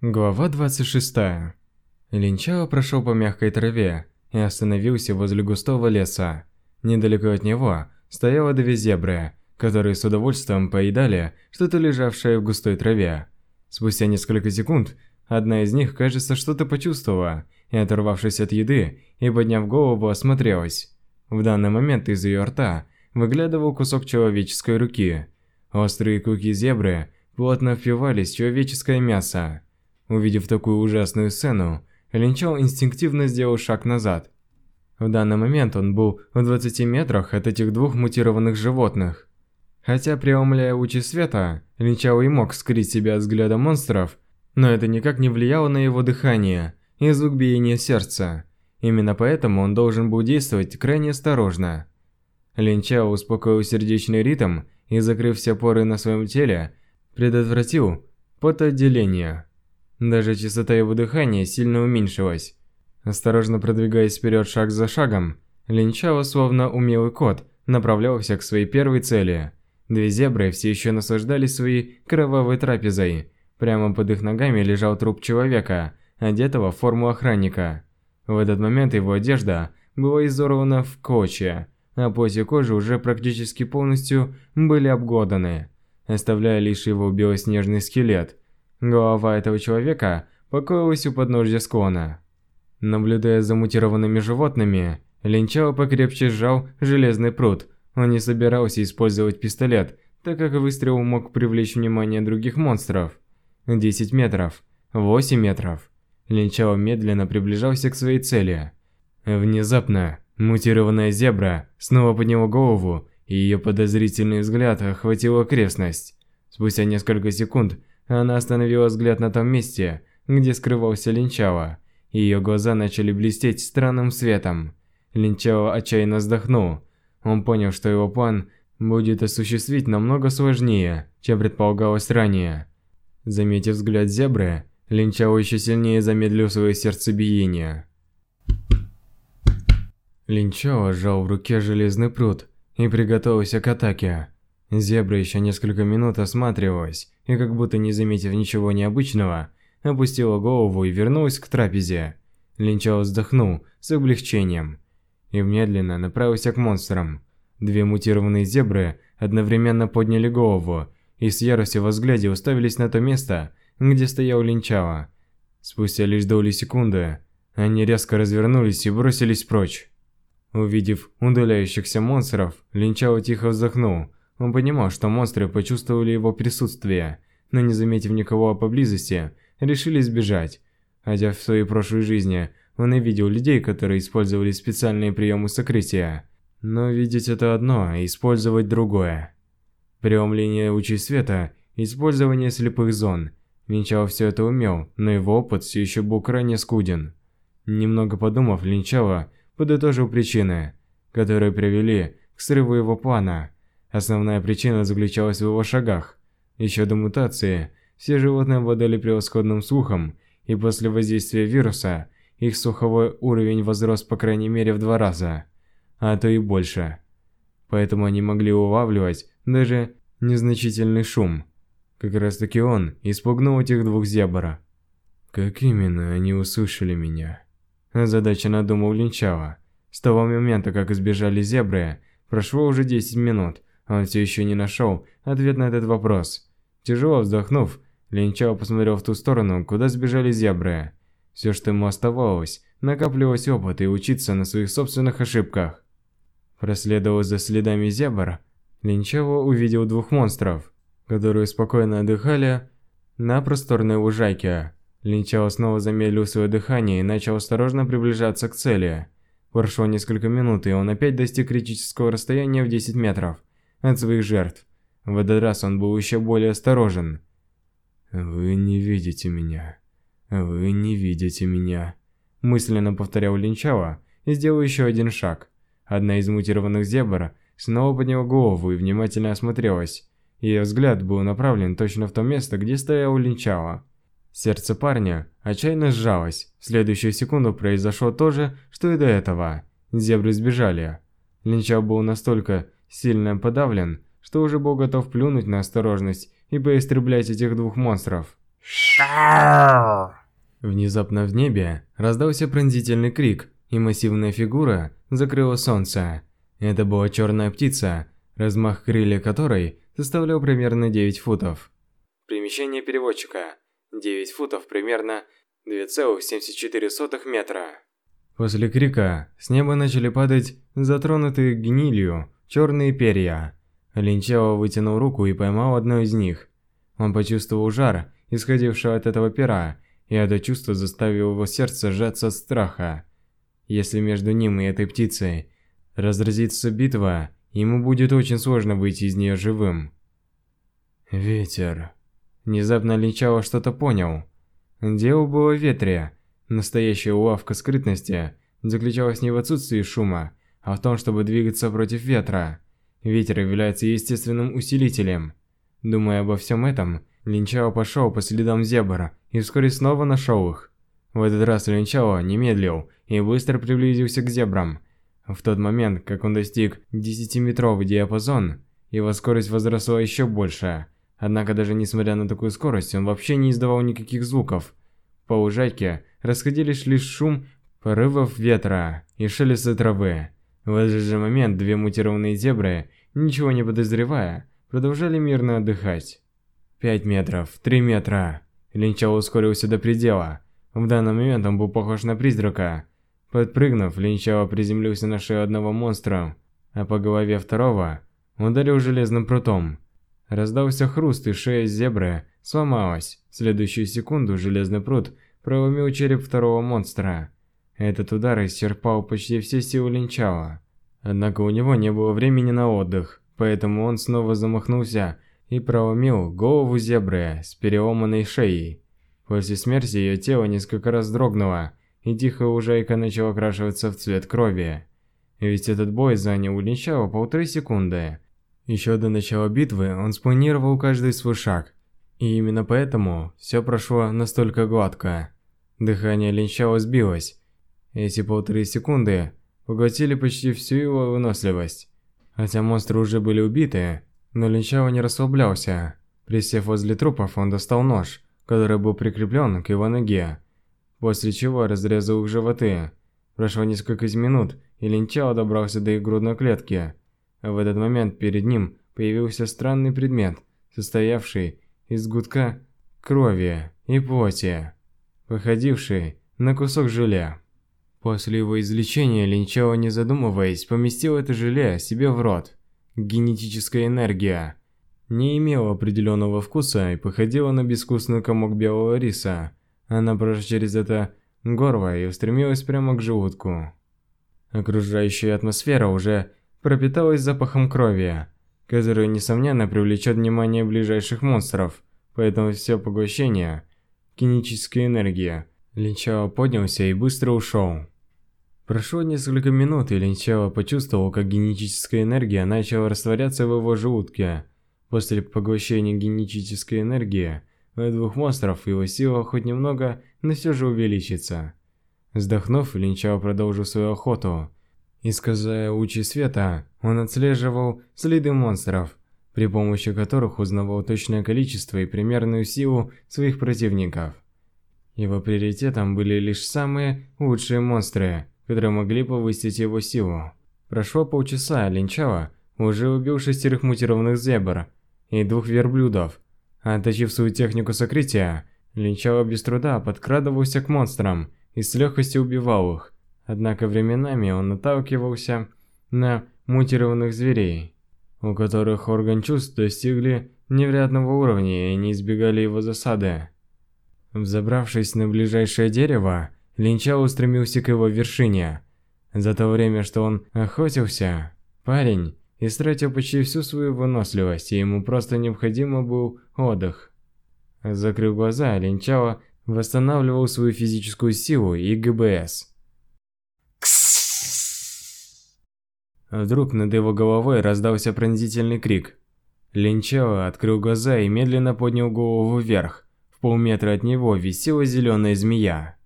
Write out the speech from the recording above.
Глава 26. Линчао прошел по мягкой траве и остановился возле густого леса. Недалеко от него стояло две зебры, которые с удовольствием поедали что-то лежавшее в густой траве. Спустя несколько секунд одна из них, кажется, что-то почувствовала и, оторвавшись от еды и подняв голову, осмотрелась. В данный момент из ее рта выглядывал кусок человеческой руки. Острые куки зебры плотно впивались в человеческое мясо. Увидев такую ужасную сцену, Линчао инстинктивно сделал шаг назад. В данный момент он был в 20 метрах от этих двух мутированных животных. Хотя преломляя лучи света, Линчао и мог скрыть себя от взгляда монстров, но это никак не влияло на его дыхание и звук биения сердца. Именно поэтому он должен был действовать крайне осторожно. Линчао успокоил сердечный ритм и, закрыв все поры на своем теле, предотвратил потоотделение. Даже частота его дыхания сильно уменьшилась. Осторожно продвигаясь вперед шаг за шагом, Линчао, словно умелый кот, направлялся к своей первой цели. Две зебры все еще наслаждались своей кровавой трапезой. Прямо под их ногами лежал труп человека, одетого в форму охранника. В этот момент его одежда была изорвана в клочья, а плоть и кожа уже практически полностью были обглоданы, оставляя лишь его белоснежный скелет – Голова этого человека покоилась у подножья склона. Наблюдая за мутированными животными, Линчао покрепче сжал железный пруд. Он не собирался использовать пистолет, так как выстрел мог привлечь внимание других монстров. 10 метров, 8 метров. Линчао медленно приближался к своей цели. Внезапно, мутированная зебра снова подняла голову, и ее подозрительный взгляд охватил окрестность. Спустя несколько секунд она остановила взгляд на том месте, где скрывался Линчао. Ее глаза начали блестеть странным светом. Линчао отчаянно вздохнул. Он понял, что его план будет осуществить намного сложнее, чем предполагалось ранее. Заметив взгляд зебры, Линчао еще сильнее замедлил свое сердцебиение. Линчао сжал в руке железный пруд и приготовился к атаке. Зебра еще несколько минут осматривалась и, как будто не заметив ничего необычного, опустила голову и вернулась к трапезе. Линчао вздохнул с облегчением и медленно направился к монстрам. Две мутированные зебры одновременно подняли голову и с яростью во взгляде уставились на то место, где стоял Линчао. Спустя лишь доли секунды, они резко развернулись и бросились прочь. Увидев удаляющихся монстров, Линчао тихо вздохнул он понимал, что монстры почувствовали его присутствие, но не заметив никого поблизости, решили сбежать. Хотя в своей прошлой жизни он и видел людей, которые использовали специальные приемы сокрытия. Но видеть это одно, а использовать другое. Преломление лучей света, использование слепых зон. Линчао все это умел, но его опыт все еще был крайне скуден. Немного подумав, Линчао подытожил причины, которые привели к срыву его плана – Основная причина заключалась в его шагах. Еще до мутации, все животные обладали превосходным слухом, и после воздействия вируса, их слуховой уровень возрос по крайней мере в два раза, а то и больше. Поэтому они могли улавливать даже незначительный шум. Как раз таки он испугнул этих двух зебра. Как именно они услышали меня? Задача надумал Линчава. С того момента, как избежали зебры, прошло уже 10 минут, он все еще не нашел ответ на этот вопрос. Тяжело вздохнув, Линчао посмотрел в ту сторону, куда сбежали зебры. Все, что ему оставалось, накапливать опыт и учиться на своих собственных ошибках. Проследовав за следами зебр, Линчао увидел двух монстров, которые спокойно отдыхали на просторной лужайке. Линчао снова замедлил свое дыхание и начал осторожно приближаться к цели. Прошло несколько минут, и он опять достиг критического расстояния в 10 метров от своих жертв. В этот раз он был еще более осторожен. «Вы не видите меня. Вы не видите меня», – мысленно повторял Линчао и сделал еще один шаг. Одна из мутированных зебр снова подняла голову и внимательно осмотрелась. Ее взгляд был направлен точно в то место, где стоял Линчао. Сердце парня отчаянно сжалось. В следующую секунду произошло то же, что и до этого. Зебры сбежали. Линчао был настолько сильно подавлен, что уже был готов плюнуть на осторожность и поистреблять этих двух монстров. Внезапно в небе раздался пронзительный крик, и массивная фигура закрыла солнце. Это была черная птица, размах крылья которой составлял примерно 9 футов. Примещение переводчика. 9 футов примерно 2,74 метра. После крика с неба начали падать затронутые гнилью черные перья. Линчао вытянул руку и поймал одно из них. Он почувствовал жар, исходивший от этого пера, и это чувство заставило его сердце сжаться от страха. Если между ним и этой птицей разразится битва, ему будет очень сложно выйти из нее живым. Ветер. Внезапно Линчао что-то понял. Дело было в ветре. Настоящая улавка скрытности заключалась не в отсутствии шума, а в том, чтобы двигаться против ветра. Ветер является естественным усилителем. Думая обо всем этом, Линчао пошел по следам зебра и вскоре снова нашел их. В этот раз Линчао не медлил и быстро приблизился к зебрам. В тот момент, как он достиг 10-метровый диапазон, его скорость возросла еще больше. Однако даже несмотря на такую скорость, он вообще не издавал никаких звуков. По лужайке расходились лишь шум порывов ветра и шелеста травы. В этот же момент две мутированные зебры, ничего не подозревая, продолжали мирно отдыхать. Пять метров, три метра. Линчао ускорился до предела. В данный момент он был похож на призрака. Подпрыгнув, Линчао приземлился на шею одного монстра, а по голове второго ударил железным прутом. Раздался хруст, и шея зебры сломалась. В следующую секунду железный прут проломил череп второго монстра. Этот удар исчерпал почти все силы Линчао. Однако у него не было времени на отдых, поэтому он снова замахнулся и проломил голову зебры с переломанной шеей. После смерти ее тело несколько раз дрогнуло, и тихая лужайка начала окрашиваться в цвет крови. Ведь этот бой занял у Линчао полторы секунды. Еще до начала битвы он спланировал каждый свой шаг, и именно поэтому все прошло настолько гладко. Дыхание Линчао сбилось. Эти полторы секунды поглотили почти всю его выносливость. Хотя монстры уже были убиты, но Линчао не расслаблялся. Присев возле трупов, он достал нож, который был прикреплен к его ноге, после чего разрезал их животы. Прошло несколько минут, и Линчао добрался до их грудной клетки. В этот момент перед ним появился странный предмет, состоявший из гудка крови и плоти, походивший на кусок желе. После его извлечения Линчао, не задумываясь, поместил это желе себе в рот. Генетическая энергия не имела определенного вкуса и походила на безвкусный комок белого риса. Она прошла через это горло и устремилась прямо к желудку. Окружающая атмосфера уже пропиталась запахом крови, который, несомненно, привлечет внимание ближайших монстров, поэтому все поглощение – кинетическая энергия. Линчао поднялся и быстро ушел. Прошло несколько минут, и Линчао почувствовал, как генетическая энергия начала растворяться в его желудке. После поглощения генетической энергии у двух монстров его сила хоть немного, но все же увеличится. Вздохнув, Линчао продолжил свою охоту. Исказая лучи света, он отслеживал следы монстров, при помощи которых узнавал точное количество и примерную силу своих противников. Его приоритетом были лишь самые лучшие монстры – которые могли повысить его силу. Прошло полчаса, а Линчао уже убил шестерых мутированных зебр и двух верблюдов. Отточив свою технику сокрытия, Линчао без труда подкрадывался к монстрам и с легкостью убивал их. Однако временами он наталкивался на мутированных зверей, у которых орган чувств достигли невероятного уровня и не избегали его засады. Взобравшись на ближайшее дерево, Линчао устремился к его вершине. За то время, что он охотился, парень истратил почти всю свою выносливость, и ему просто необходимо был отдых. Закрыв глаза, Линчао восстанавливал свою физическую силу и ГБС. Вдруг над его головой раздался пронзительный крик. Линчао открыл глаза и медленно поднял голову вверх. В полметра от него висела зеленая змея.